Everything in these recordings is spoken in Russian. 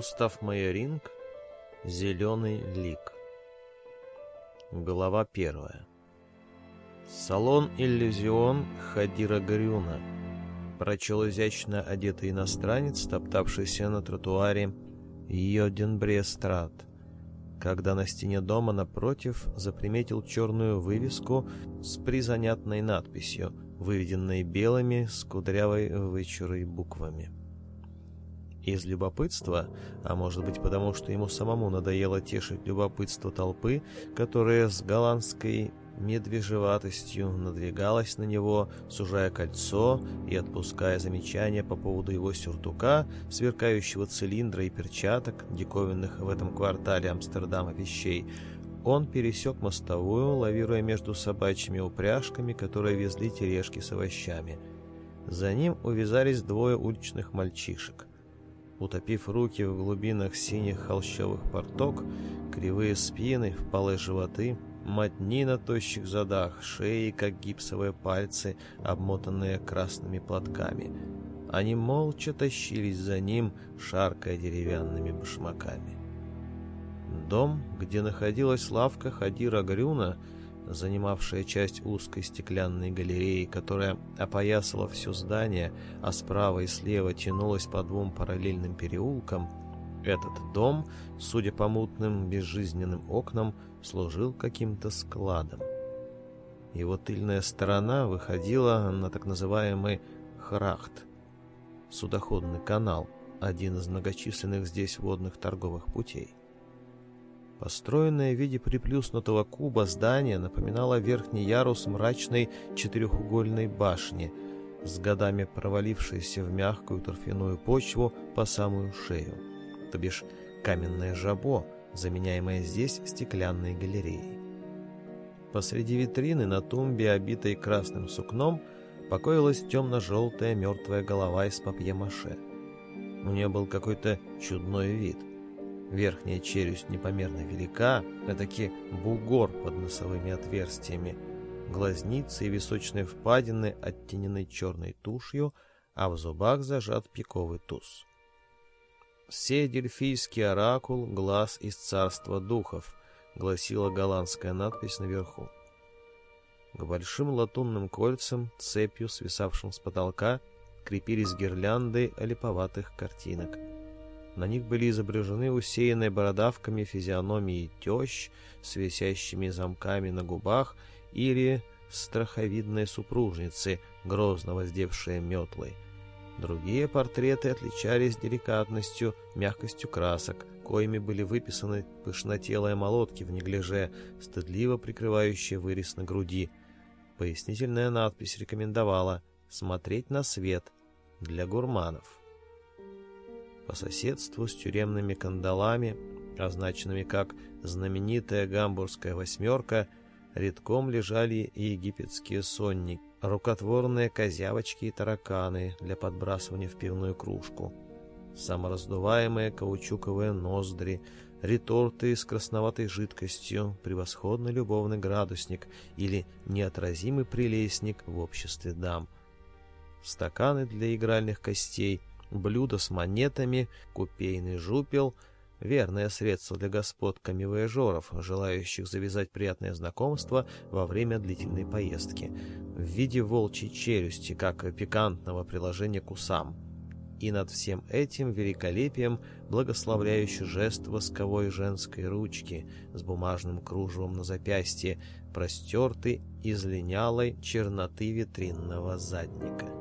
Густав Майоринг «Зеленый лик». Глава первая. Салон «Иллюзион» Хадира Грюна. Прочел изящно одетый иностранец, топтавшийся на тротуаре Йоденбре-Страт, когда на стене дома напротив заприметил черную вывеску с призанятной надписью, выведенной белыми с кудрявой вычурой буквами. Из любопытства, а может быть потому, что ему самому надоело тешить любопытство толпы, которая с голландской медвежеватостью надвигалась на него, сужая кольцо и отпуская замечания по поводу его сюртука, сверкающего цилиндра и перчаток, диковинных в этом квартале Амстердама вещей, он пересек мостовую, лавируя между собачьими упряжками, которые везли тележки с овощами. За ним увязались двое уличных мальчишек утопив руки в глубинах синих холщовых порток, кривые спины, впалые животы, мотни на тощих задах, шеи, как гипсовые пальцы, обмотанные красными платками. Они молча тащились за ним, шаркая деревянными башмаками. Дом, где находилась лавка Хадира Грюна, — занимавшая часть узкой стеклянной галереи, которая опоясала все здание, а справа и слева тянулась по двум параллельным переулкам, этот дом, судя по мутным безжизненным окнам, служил каким-то складом. Его тыльная сторона выходила на так называемый Храхт, судоходный канал, один из многочисленных здесь водных торговых путей. Построенное в виде приплюснутого куба здание напоминало верхний ярус мрачной четырехугольной башни, с годами провалившейся в мягкую торфяную почву по самую шею, то бишь каменное жабо, заменяемое здесь стеклянной галереей. Посреди витрины на тумбе, обитой красным сукном, покоилась темно-желтая мертвая голова из папье-маше. У нее был какой-то чудной вид – Верхняя челюсть непомерно велика, таки бугор под носовыми отверстиями. Глазницы и височные впадины оттенены черной тушью, а в зубах зажат пиковый туз. «Седельфийский оракул, глаз из царства духов», — гласила голландская надпись наверху. К большим латунным кольцам, цепью, свисавшим с потолка, крепились гирлянды олиповатых картинок — на них были изображены усеянные бородавками физиономии тещ с висящими замками на губах или страховидные супружницы, грозно воздевшие метлы. Другие портреты отличались деликатностью, мягкостью красок, коими были выписаны пышнотелые молотки в неглиже, стыдливо прикрывающие вырез на груди. Пояснительная надпись рекомендовала «Смотреть на свет» для гурманов по соседству с тюремными кандалами, означенными как знаменитая гамбургская восьмерка, редком лежали египетские сонники, рукотворные козявочки и тараканы для подбрасывания в пивную кружку, самораздуваемые каучуковые ноздри, реторты с красноватой жидкостью, превосходный любовный градусник или неотразимый прелестник в обществе дам, стаканы для игральных костей – блюдо с монетами, купейный жупел — верное средство для господ камевояжеров, желающих завязать приятное знакомство во время длительной поездки, в виде волчьей челюсти, как пикантного приложения к усам. И над всем этим великолепием благословляющий жест восковой женской ручки с бумажным кружевом на запястье, простертый из линялой черноты витринного задника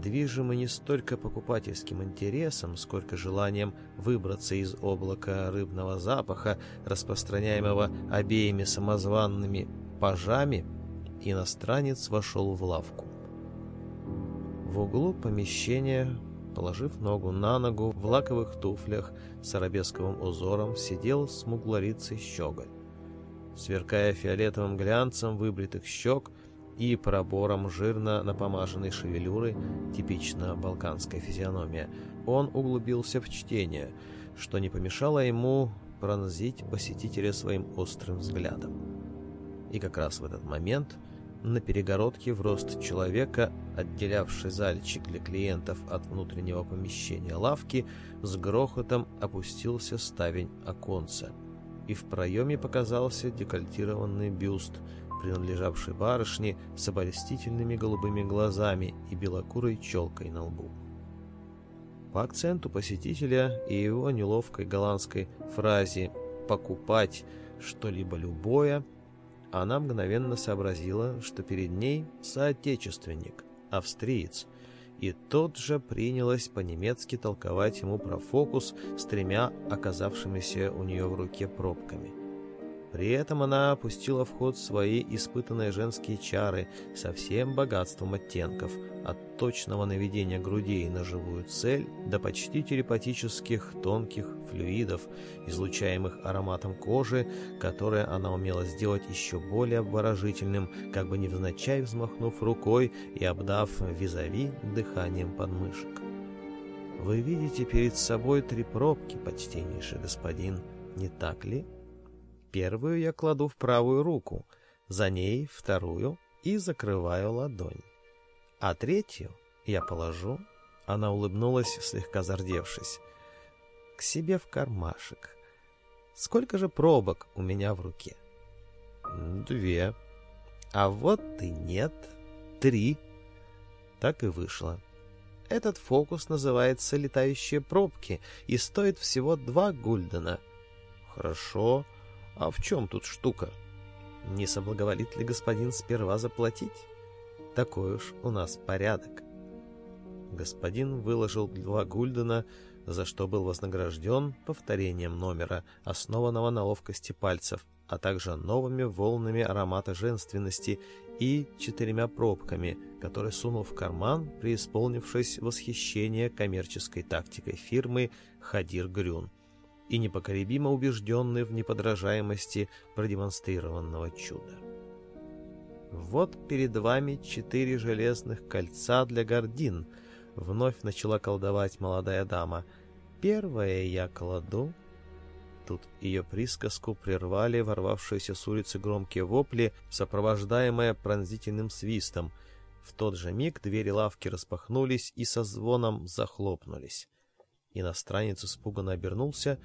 движимы не столько покупательским интересом, сколько желанием выбраться из облака рыбного запаха, распространяемого обеими самозванными пажами, иностранец вошел в лавку. В углу помещения, положив ногу на ногу, в лаковых туфлях с арабесковым узором сидел смуглорицый щеголь. Сверкая фиолетовым глянцем выбритых щек, и пробором жирно напомаженной шевелюры, типично балканская физиономия, он углубился в чтение, что не помешало ему пронзить посетителя своим острым взглядом. И как раз в этот момент на перегородке в рост человека, отделявший зальчик для клиентов от внутреннего помещения лавки, с грохотом опустился ставень оконца, и в проеме показался декольтированный бюст – принадлежавшей барышне с обольстительными голубыми глазами и белокурой челкой на лбу. По акценту посетителя и его неловкой голландской фразе «покупать что-либо любое», она мгновенно сообразила, что перед ней соотечественник, австриец, и тот же принялась по-немецки толковать ему про фокус с тремя оказавшимися у нее в руке пробками. При этом она опустила в ход свои испытанные женские чары со всем богатством оттенков, от точного наведения грудей на живую цель до почти телепатических тонких флюидов, излучаемых ароматом кожи, которое она умела сделать еще более обворожительным, как бы невзначай взмахнув рукой и обдав визави дыханием подмышек. «Вы видите перед собой три пробки, почтеннейший господин, не так ли?» Первую я кладу в правую руку, за ней вторую и закрываю ладонь. А третью я положу, она улыбнулась, слегка зардевшись, к себе в кармашек. Сколько же пробок у меня в руке? Две. А вот и нет. Три. Так и вышло. Этот фокус называется «Летающие пробки» и стоит всего два гульдена. Хорошо. Хорошо. А в чем тут штука? Не соблаговолит ли господин сперва заплатить? Такой уж у нас порядок. Господин выложил два гульдена, за что был вознагражден повторением номера, основанного на ловкости пальцев, а также новыми волнами аромата женственности и четырьмя пробками, которые сунул в карман, преисполнившись восхищение коммерческой тактикой фирмы «Хадир Грюн» и непоколебимо убежденные в неподражаемости продемонстрированного чуда. «Вот перед вами четыре железных кольца для гордин», — вновь начала колдовать молодая дама. «Первое я кладу...» Тут ее присказку прервали ворвавшиеся с улицы громкие вопли, сопровождаемые пронзительным свистом. В тот же миг двери лавки распахнулись и со звоном захлопнулись. Иностранец испуганно обернулся,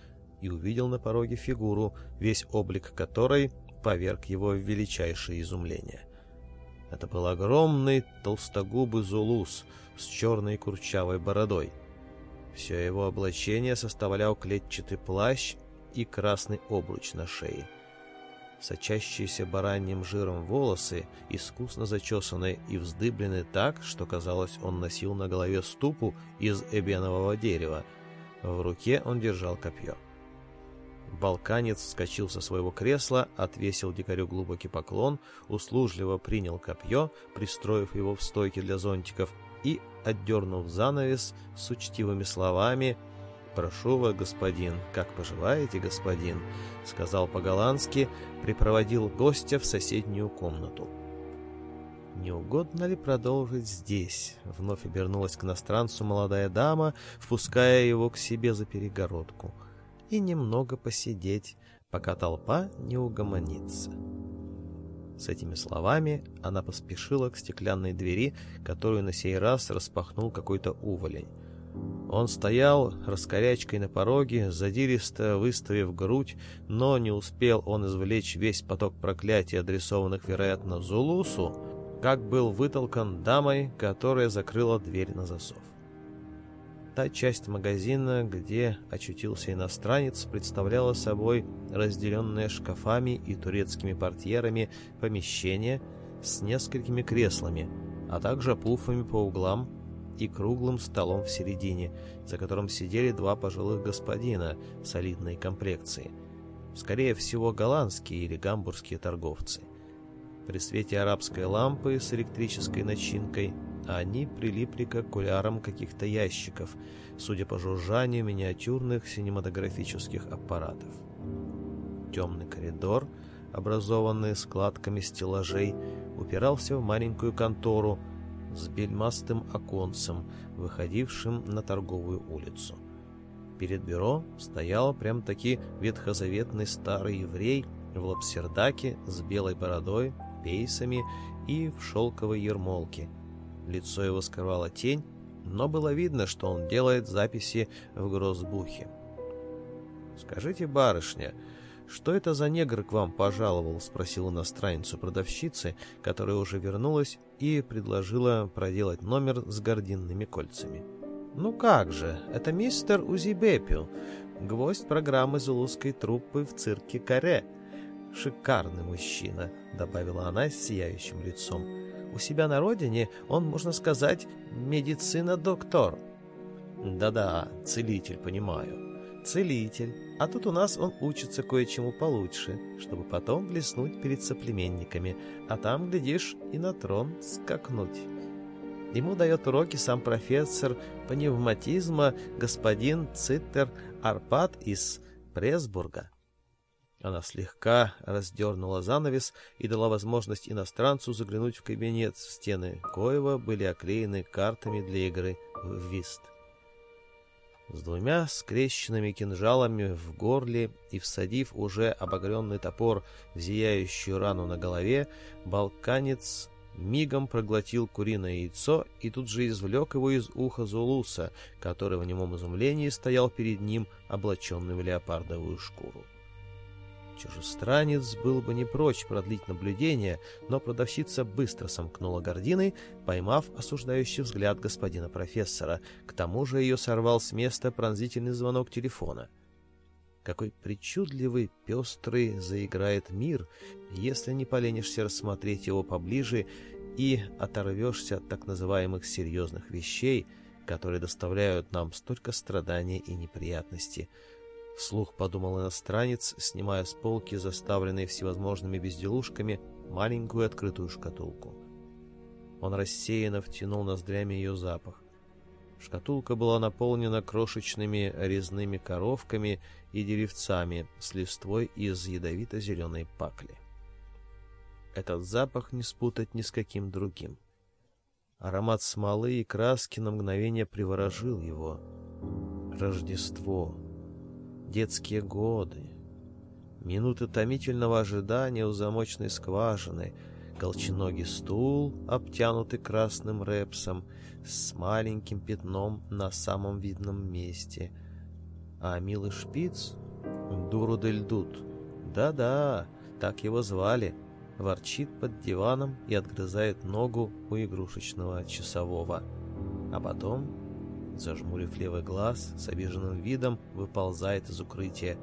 и увидел на пороге фигуру, весь облик которой поверг его в величайшее изумление. Это был огромный толстогубый зулус с черной курчавой бородой. Все его облачение составлял клетчатый плащ и красный обруч на шее. Сочащиеся бараньим жиром волосы, искусно зачесаны и вздыблены так, что, казалось, он носил на голове ступу из эбенового дерева. В руке он держал копье. Балканец вскочил со своего кресла, отвесил дикарю глубокий поклон, услужливо принял копье, пристроив его в стойке для зонтиков, и, отдернув занавес с учтивыми словами «Прошу вас, господин, как поживаете, господин?» — сказал по-голландски, припроводил гостя в соседнюю комнату. «Не угодно ли продолжить здесь?» — вновь обернулась к иностранцу молодая дама, впуская его к себе за перегородку — и немного посидеть, пока толпа не угомонится. С этими словами она поспешила к стеклянной двери, которую на сей раз распахнул какой-то уволень. Он стоял раскорячкой на пороге, задиристо выставив грудь, но не успел он извлечь весь поток проклятий, адресованных, вероятно, Зулусу, как был вытолкан дамой, которая закрыла дверь на засов. Та часть магазина, где очутился иностранец, представляла собой разделенное шкафами и турецкими портьерами помещение с несколькими креслами, а также пуфами по углам и круглым столом в середине, за которым сидели два пожилых господина солидной комплекции. Скорее всего, голландские или гамбургские торговцы. При свете арабской лампы с электрической начинкой они прилипли к окулярам каких-то ящиков, судя по жужжанию миниатюрных синематографических аппаратов. Темный коридор, образованный складками стеллажей, упирался в маленькую контору с бельмастым оконцем, выходившим на торговую улицу. Перед бюро стоял прям-таки ветхозаветный старый еврей в лапсердаке с белой бородой, пейсами и в шелковой ермолке – лицо его скрывала тень, но было видно, что он делает записи в грозбухе. «Скажите, барышня, что это за негр к вам пожаловал?» — спросил иностранницу продавщицы, которая уже вернулась и предложила проделать номер с гординными кольцами. «Ну как же, это мистер Узибепио, гвоздь программы зулузской труппы в цирке Каре. Шикарный мужчина», — добавила она с сияющим лицом. У себя на родине он, можно сказать, медицина-доктор. Да-да, целитель, понимаю. Целитель. А тут у нас он учится кое-чему получше, чтобы потом блеснуть перед соплеменниками, а там, глядишь, и на трон скакнуть. Ему дает уроки сам профессор пневматизма господин Циттер Арпад из Пресбурга. Она слегка раздернула занавес и дала возможность иностранцу заглянуть в кабинет. Стены Коева были оклеены картами для игры в вист. С двумя скрещенными кинжалами в горле и всадив уже обогренный топор в зияющую рану на голове, балканец мигом проглотил куриное яйцо и тут же извлек его из уха Зулуса, который в немом изумлении стоял перед ним, облаченный в леопардовую шкуру. Чужестранец был бы не прочь продлить наблюдение, но продавщица быстро сомкнула гордины, поймав осуждающий взгляд господина профессора. К тому же ее сорвал с места пронзительный звонок телефона. Какой причудливый, пестрый заиграет мир, если не поленишься рассмотреть его поближе и оторвешься от так называемых серьезных вещей, которые доставляют нам столько страданий и неприятностей. — вслух подумал иностранец, снимая с полки, заставленной всевозможными безделушками, маленькую открытую шкатулку. Он рассеянно втянул ноздрями ее запах. Шкатулка была наполнена крошечными резными коровками и деревцами с листвой из ядовито-зеленой пакли. Этот запах не спутать ни с каким другим. Аромат смолы и краски на мгновение приворожил его. Рождество детские годы, минуты томительного ожидания у замочной скважины, колченогий стул, обтянутый красным репсом, с маленьким пятном на самом видном месте, а милый шпиц — Дурудельдут. Да-да, так его звали — ворчит под диваном и отгрызает ногу у игрушечного часового. А потом Зажмурив левый глаз, с обиженным видом выползает из укрытия.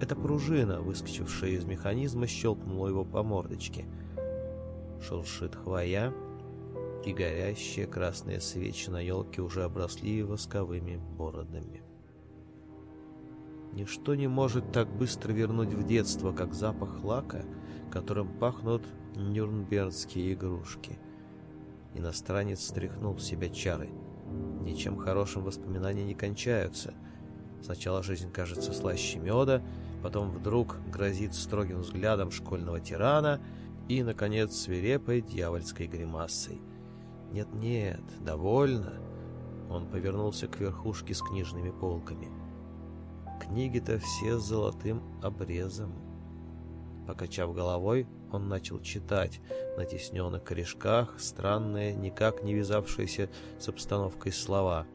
Эта пружина, выскочившая из механизма, щелкнула его по мордочке. Шуршит хвоя, и горящие красные свечи на елке уже обросли восковыми бородами. Ничто не может так быстро вернуть в детство, как запах лака, которым пахнут нюрнбергские игрушки. Иностранец стряхнул в себя чарой. — Ничем хорошим воспоминания не кончаются. Сначала жизнь кажется слаще меда, потом вдруг грозит строгим взглядом школьного тирана и, наконец, свирепой дьявольской гримасой. «Нет-нет, довольно!» Он повернулся к верхушке с книжными полками. «Книги-то все с золотым обрезом». Покачав головой, он начал читать на тесненных корешках странные, никак не вязавшиеся с обстановкой слова.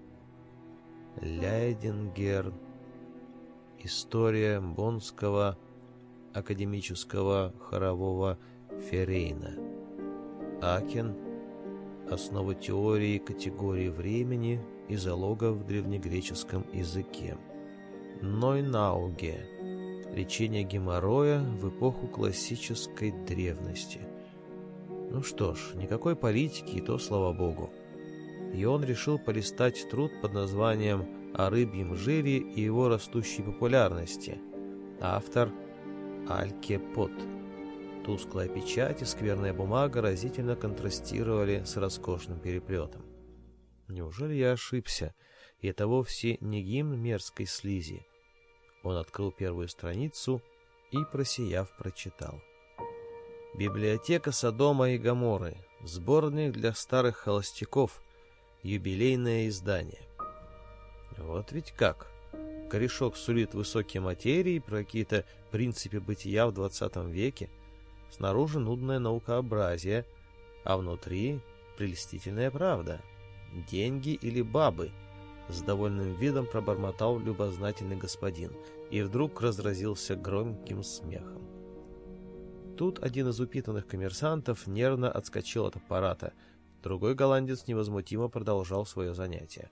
Лейдингер. История Бонского академического хорового Ферейна. Акин. Основа теории категории времени и залога в древнегреческом языке. Нойнауге. Нойнауге лечение геморроя в эпоху классической древности. Ну что ж, никакой политики, и то слава богу. И он решил полистать труд под названием «О рыбьем жире и его растущей популярности». Автор Алькепот. Тусклая печать и скверная бумага разительно контрастировали с роскошным переплетом. Неужели я ошибся? И это вовсе не гимн мерзкой слизи, он открыл первую страницу и, просияв, прочитал. «Библиотека Содома и Гаморы. Сборник для старых холостяков. Юбилейное издание». Вот ведь как. Корешок сулит высокие материи про какие-то принципы бытия в 20 веке. Снаружи нудное наукообразие, а внутри прелестительная правда. Деньги или бабы — с довольным видом пробормотал любознательный господин и вдруг разразился громким смехом. Тут один из упитанных коммерсантов нервно отскочил от аппарата, другой голландец невозмутимо продолжал свое занятие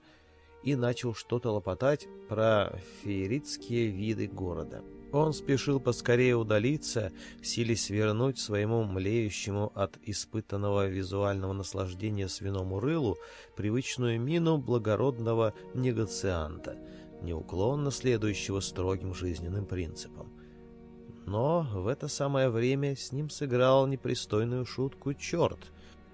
и начал что-то лопотать про фееритские виды города – он спешил поскорее удалиться, силясь вернуть своему млеющему от испытанного визуального наслаждения свиному рылу привычную мину благородного негацианта, неуклонно следующего строгим жизненным принципам. Но в это самое время с ним сыграл непристойную шутку черт.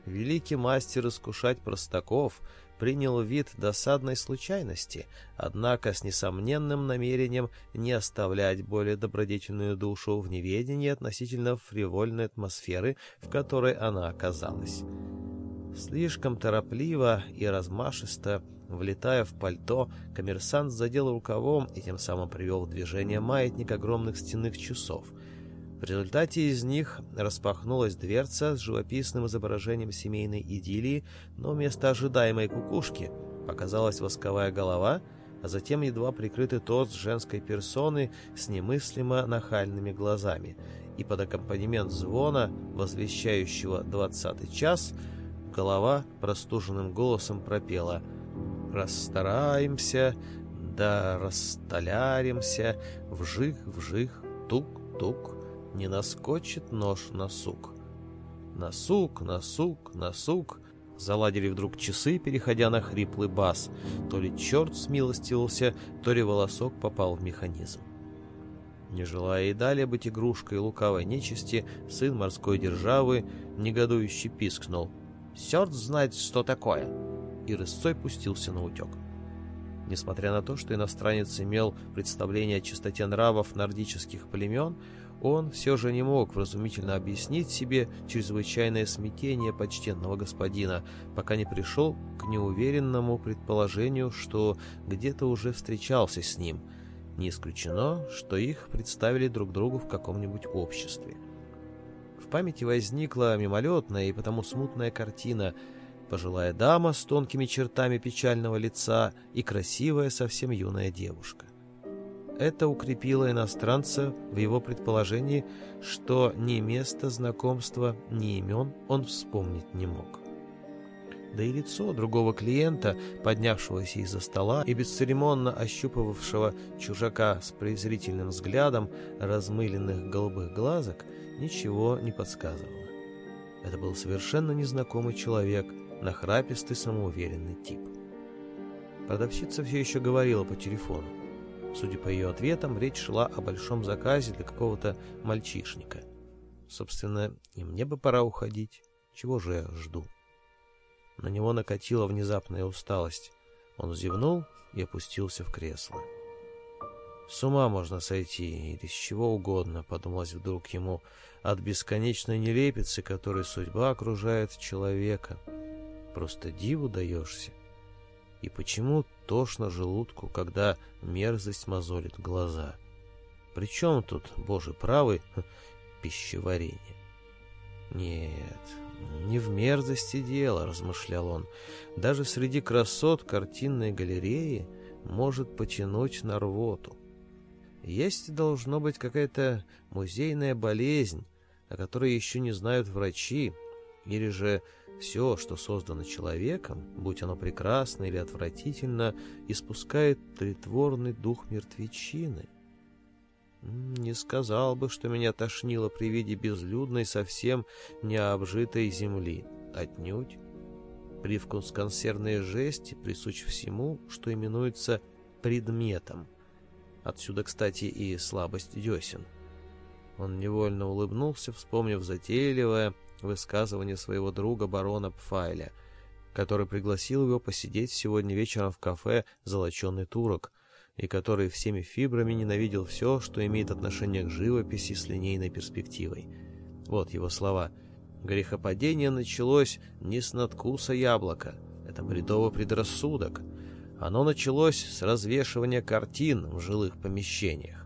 Великий мастер искушать простаков, принял вид досадной случайности, однако с несомненным намерением не оставлять более добродетельную душу в неведении относительно фривольной атмосферы, в которой она оказалась. Слишком торопливо и размашисто, влетая в пальто, коммерсант задел рукавом и тем самым привел в движение маятник огромных стенных часов — в результате из них распахнулась дверца с живописным изображением семейной идиллии, но вместо ожидаемой кукушки показалась восковая голова, а затем едва прикрытый торт женской персоны с немыслимо нахальными глазами. И под аккомпанемент звона, возвещающего двадцатый час, голова простуженным голосом пропела «Расстараемся, да расстоляримся, вжих-вжих, тук-тук» не наскочит нож на сук. На сук, на сук, на сук. Заладили вдруг часы, переходя на хриплый бас. То ли черт смилостился, то ли волосок попал в механизм. Не желая и далее быть игрушкой лукавой нечисти, сын морской державы негодующе пискнул. «Сёрт знает, что такое!» И рысцой пустился на утек. Несмотря на то, что иностранец имел представление о чистоте нравов нордических племен, он все же не мог вразумительно объяснить себе чрезвычайное смятение почтенного господина, пока не пришел к неуверенному предположению, что где-то уже встречался с ним. Не исключено, что их представили друг другу в каком-нибудь обществе. В памяти возникла мимолетная и потому смутная картина – Пожилая дама с тонкими чертами печального лица и красивая совсем юная девушка. Это укрепило иностранца в его предположении, что ни места знакомства, ни имен он вспомнить не мог. Да и лицо другого клиента, поднявшегося из-за стола и бесцеремонно ощупывавшего чужака с презрительным взглядом размыленных голубых глазок, ничего не подсказывало. Это был совершенно незнакомый человек, нахрапистый самоуверенный тип. Продавщица все еще говорила по телефону. Судя по ее ответам, речь шла о большом заказе для какого-то мальчишника. Собственно, и мне бы пора уходить. Чего же я жду? На него накатила внезапная усталость. Он зевнул и опустился в кресло. «С ума можно сойти, или с чего угодно», — подумалось вдруг ему, «от бесконечной нелепицы, которой судьба окружает человека. Просто диву даешься» и почему тошно желудку, когда мерзость мозолит глаза. Причем тут, боже правый, пищеварение? Нет, не в мерзости дело, размышлял он. Даже среди красот картинной галереи может потянуть на рвоту. Есть, должно быть, какая-то музейная болезнь, о которой еще не знают врачи, или же все, что создано человеком, будь оно прекрасно или отвратительно, испускает притворный дух мертвечины. Не сказал бы, что меня тошнило при виде безлюдной, совсем необжитой земли. Отнюдь. Привкус консервной жести присущ всему, что именуется предметом. Отсюда, кстати, и слабость десен. Он невольно улыбнулся, вспомнив затейливое, высказывание своего друга барона Пфайля, который пригласил его посидеть сегодня вечером в кафе «Золоченый турок», и который всеми фибрами ненавидел все, что имеет отношение к живописи с линейной перспективой. Вот его слова. «Грехопадение началось не с надкуса яблока. Это бредовый предрассудок. Оно началось с развешивания картин в жилых помещениях.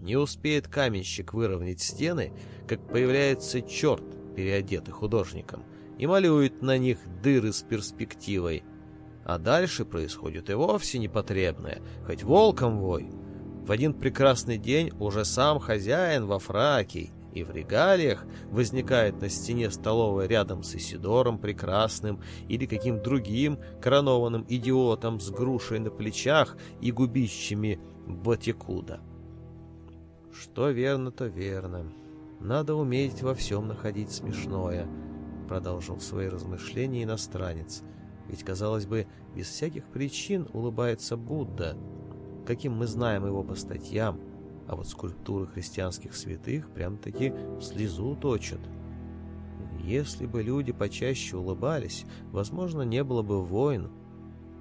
Не успеет каменщик выровнять стены, как появляется черт переодеты художником, и малюет на них дыры с перспективой. А дальше происходит и вовсе непотребное, хоть волком вой. В один прекрасный день уже сам хозяин во фраке и в регалиях возникает на стене столовой рядом с Исидором Прекрасным или каким другим коронованным идиотом с грушей на плечах и губищами Батикуда. Что верно, то верно. Надо уметь во всем находить смешное, продолжил свои размышления иностранец. Ведь, казалось бы, без всяких причин улыбается Будда, каким мы знаем его по статьям, а вот скульптуры христианских святых прям-таки слезу точат. Если бы люди почаще улыбались, возможно, не было бы войн.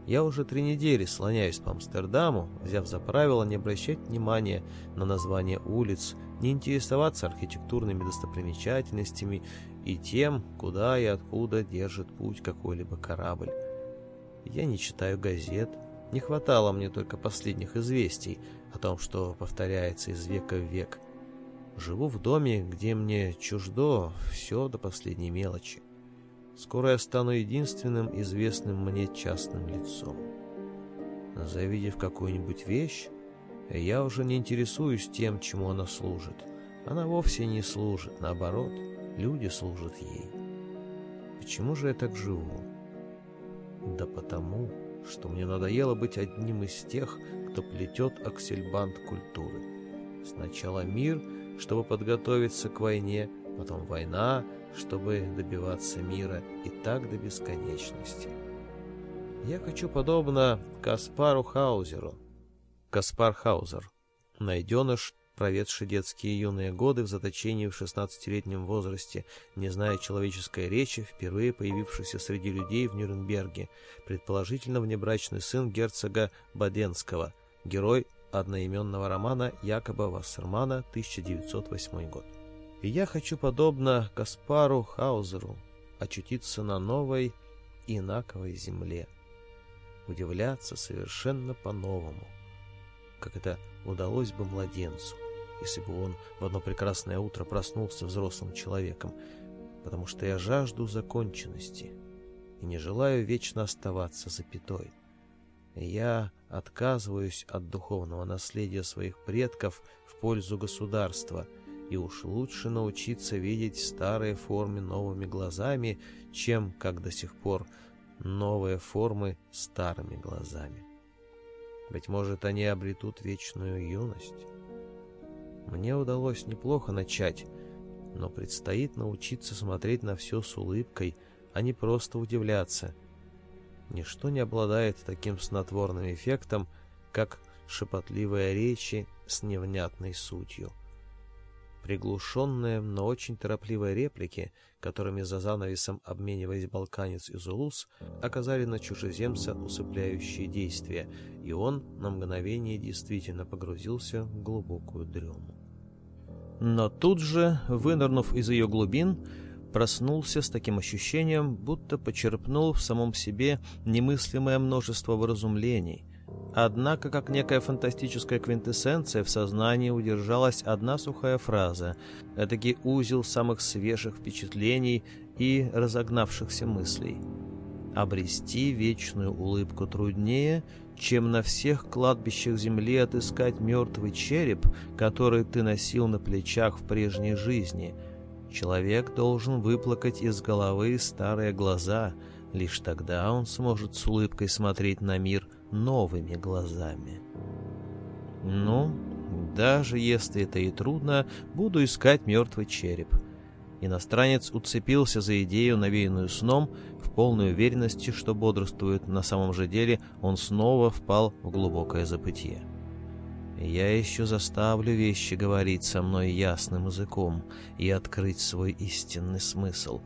Я уже три недели слоняюсь по Амстердаму, взяв за правило не обращать внимания на название улиц не интересоваться архитектурными достопримечательностями и тем, куда и откуда держит путь какой-либо корабль. Я не читаю газет, не хватало мне только последних известий о том, что повторяется из века в век. Живу в доме, где мне чуждо все до последней мелочи. Скоро я стану единственным известным мне частным лицом. Завидев какую-нибудь вещь, я уже не интересуюсь тем, чему она служит. Она вовсе не служит, наоборот, люди служат ей. Почему же я так живу? Да потому, что мне надоело быть одним из тех, кто плетет аксельбант культуры. Сначала мир, чтобы подготовиться к войне, потом война, чтобы добиваться мира, и так до бесконечности. Я хочу подобно Каспару Хаузеру, Каспар Хаузер. Найденыш, проведший детские юные годы в заточении в 16-летнем возрасте, не зная человеческой речи, впервые появившийся среди людей в Нюрнберге, предположительно внебрачный сын герцога Баденского, герой одноименного романа Якоба Вассермана, 1908 год. И я хочу, подобно Каспару Хаузеру, очутиться на новой, инаковой земле, удивляться совершенно по-новому как это удалось бы младенцу, если бы он в одно прекрасное утро проснулся взрослым человеком, потому что я жажду законченности и не желаю вечно оставаться запятой. Я отказываюсь от духовного наследия своих предков в пользу государства, и уж лучше научиться видеть старые формы новыми глазами, чем, как до сих пор, новые формы старыми глазами. Быть может, они обретут вечную юность. Мне удалось неплохо начать, но предстоит научиться смотреть на все с улыбкой, а не просто удивляться. Ничто не обладает таким снотворным эффектом, как шепотливые речи с невнятной сутью. Приглушенные, но очень торопливые реплики, которыми за занавесом обменивались балканец и зулус, оказали на чужеземца усыпляющее действие, и он на мгновение действительно погрузился в глубокую дрему. Но тут же, вынырнув из ее глубин, проснулся с таким ощущением, будто почерпнул в самом себе немыслимое множество вразумлений, Однако, как некая фантастическая квинтэссенция, в сознании удержалась одна сухая фраза, этакий узел самых свежих впечатлений и разогнавшихся мыслей. «Обрести вечную улыбку труднее, чем на всех кладбищах земли отыскать мертвый череп, который ты носил на плечах в прежней жизни. Человек должен выплакать из головы старые глаза, лишь тогда он сможет с улыбкой смотреть на мир – новыми глазами. «Ну, даже если это и трудно, буду искать мертвый череп». Иностранец уцепился за идею, навеянную сном, в полной уверенности, что бодрствует. На самом же деле он снова впал в глубокое забытье. «Я еще заставлю вещи говорить со мной ясным языком и открыть свой истинный смысл.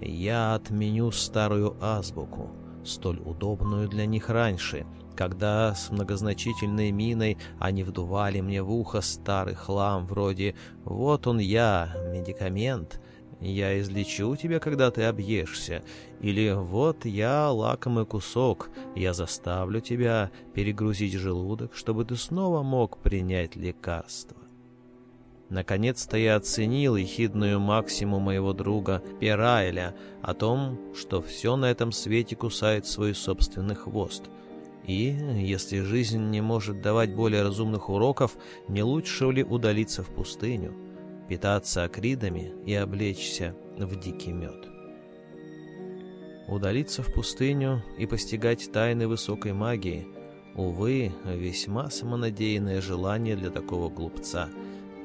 Я отменю старую азбуку, столь удобную для них раньше, когда с многозначительной миной они вдували мне в ухо старый хлам вроде «Вот он я, медикамент», «Я излечу тебя, когда ты объешься», или «Вот я лакомый кусок, я заставлю тебя перегрузить желудок, чтобы ты снова мог принять лекарство». Наконец-то я оценил ехидную максимум моего друга Пирайля о том, что все на этом свете кусает свой собственный хвост – и, если жизнь не может давать более разумных уроков, не лучше ли удалиться в пустыню, питаться акридами и облечься в дикий мед? Удалиться в пустыню и постигать тайны высокой магии — увы, весьма самонадеянное желание для такого глупца,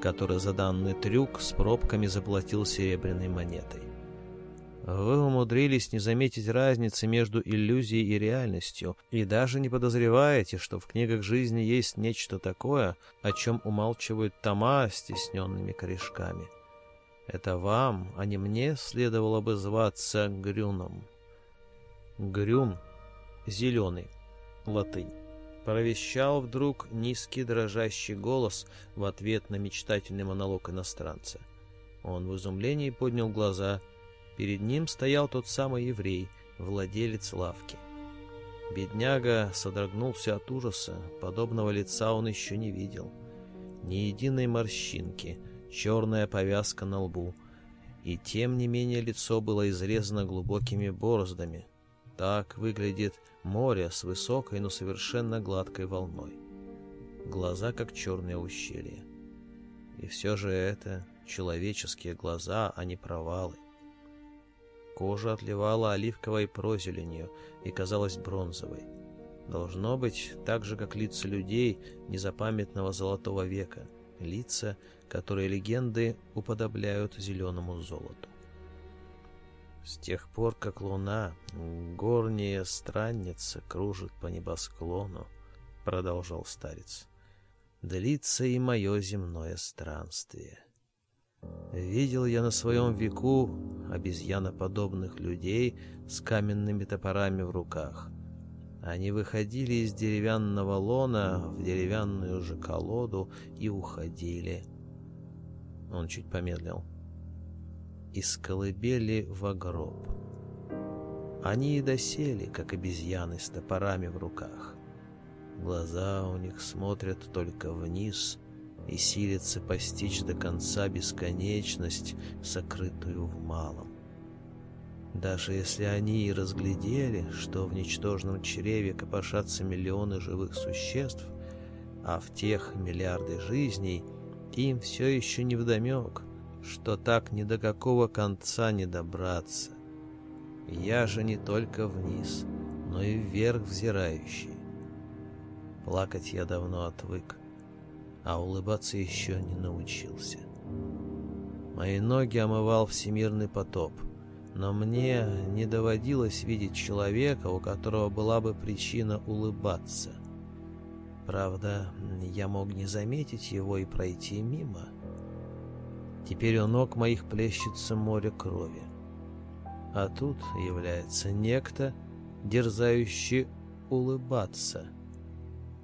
который за данный трюк с пробками заплатил серебряной монетой. Вы умудрились не заметить разницы между иллюзией и реальностью, и даже не подозреваете, что в книгах жизни есть нечто такое, о чем умалчивают тома с тесненными корешками. Это вам, а не мне, следовало бы зваться Грюном. Грюн — зеленый, латынь. Провещал вдруг низкий дрожащий голос в ответ на мечтательный монолог иностранца. Он в изумлении поднял глаза — Перед ним стоял тот самый еврей, владелец лавки. Бедняга содрогнулся от ужаса, подобного лица он еще не видел. Ни единой морщинки, черная повязка на лбу. И тем не менее лицо было изрезано глубокими бороздами. Так выглядит море с высокой, но совершенно гладкой волной. Глаза, как черные ущелья. И все же это человеческие глаза, а не провалы. Кожа отливала оливковой прозеленью и казалась бронзовой. Должно быть, так же, как лица людей незапамятного золотого века, лица, которые легенды уподобляют зеленому золоту. С тех пор, как луна, горняя странница, кружит по небосклону, — продолжал старец, — длится и мое земное странствие. — Видел я на своем веку обезьяноподобных людей с каменными топорами в руках. Они выходили из деревянного лона в деревянную же колоду и уходили. Он чуть помедлил. Из колыбели в гроб. Они и досели, как обезьяны с топорами в руках. Глаза у них смотрят только вниз, и силится постичь до конца бесконечность, сокрытую в малом. Даже если они и разглядели, что в ничтожном чреве копошатся миллионы живых существ, а в тех миллиарды жизней, им все еще не невдомек, что так ни до какого конца не добраться. Я же не только вниз, но и вверх взирающий. Плакать я давно отвык а улыбаться еще не научился. Мои ноги омывал всемирный потоп, но мне не доводилось видеть человека, у которого была бы причина улыбаться. Правда, я мог не заметить его и пройти мимо. Теперь у ног моих плещется море крови. А тут является некто, дерзающий улыбаться.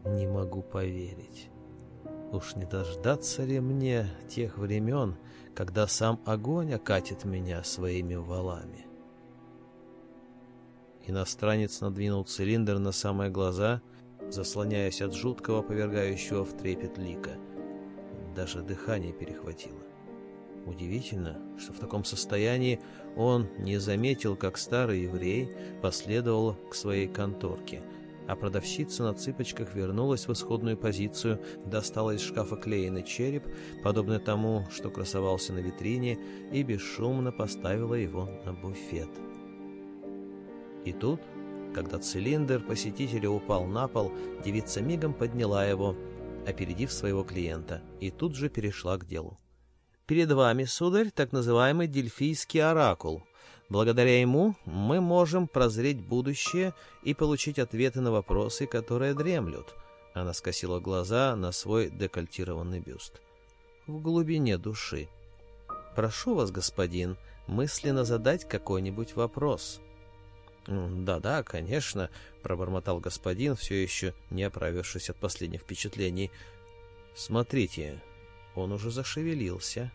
Не могу поверить. Уж не дождаться ли мне тех времен, когда сам огонь окатит меня своими валами? Иностранец надвинул цилиндр на самые глаза, заслоняясь от жуткого, повергающего в трепет лика. Даже дыхание перехватило. Удивительно, что в таком состоянии он не заметил, как старый еврей последовал к своей конторке — а продавщица на цыпочках вернулась в исходную позицию, достала из шкафа клеенный череп, подобный тому, что красовался на витрине, и бесшумно поставила его на буфет. И тут, когда цилиндр посетителя упал на пол, девица мигом подняла его, опередив своего клиента, и тут же перешла к делу. Перед вами, сударь, так называемый дельфийский оракул — Благодаря ему мы можем прозреть будущее и получить ответы на вопросы, которые дремлют. Она скосила глаза на свой декольтированный бюст. В глубине души. Прошу вас, господин, мысленно задать какой-нибудь вопрос. Да-да, конечно, пробормотал господин, все еще не оправившись от последних впечатлений. Смотрите, он уже зашевелился.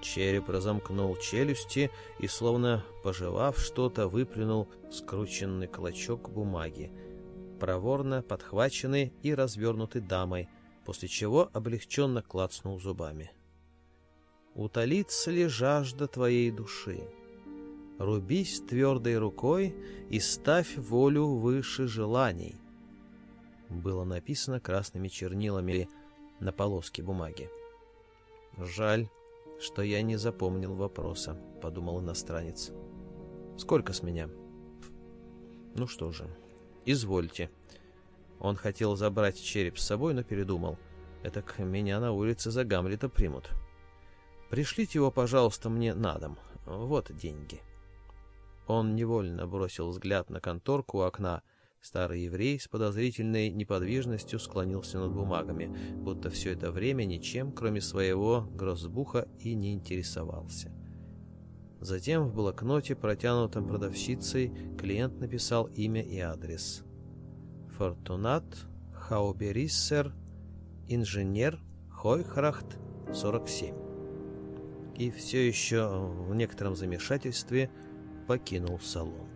Череп разомкнул челюсти и, словно пожевав что-то, выплюнул скрученный клочок бумаги, проворно подхваченный и развернутый дамой, после чего облегченно клацнул зубами. «Утолится ли жажда твоей души? Рубись твердой рукой и ставь волю выше желаний» было написано красными чернилами на полоске бумаги. «Жаль, что я не запомнил вопроса», — подумал иностранец. «Сколько с меня?» «Ну что же, извольте». Он хотел забрать череп с собой, но передумал. «Этак меня на улице за Гамлета примут». «Пришлите его, пожалуйста, мне на дом. Вот деньги». Он невольно бросил взгляд на конторку у окна — Старый еврей с подозрительной неподвижностью склонился над бумагами, будто все это время ничем, кроме своего грозбуха, и не интересовался. Затем в блокноте, протянутом продавщицей, клиент написал имя и адрес. «Фортунат Хаубериссер, инженер Хойхрахт, 47». И все еще в некотором замешательстве покинул салон.